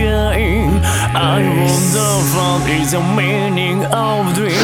again. I wonder what is the meaning of dreams.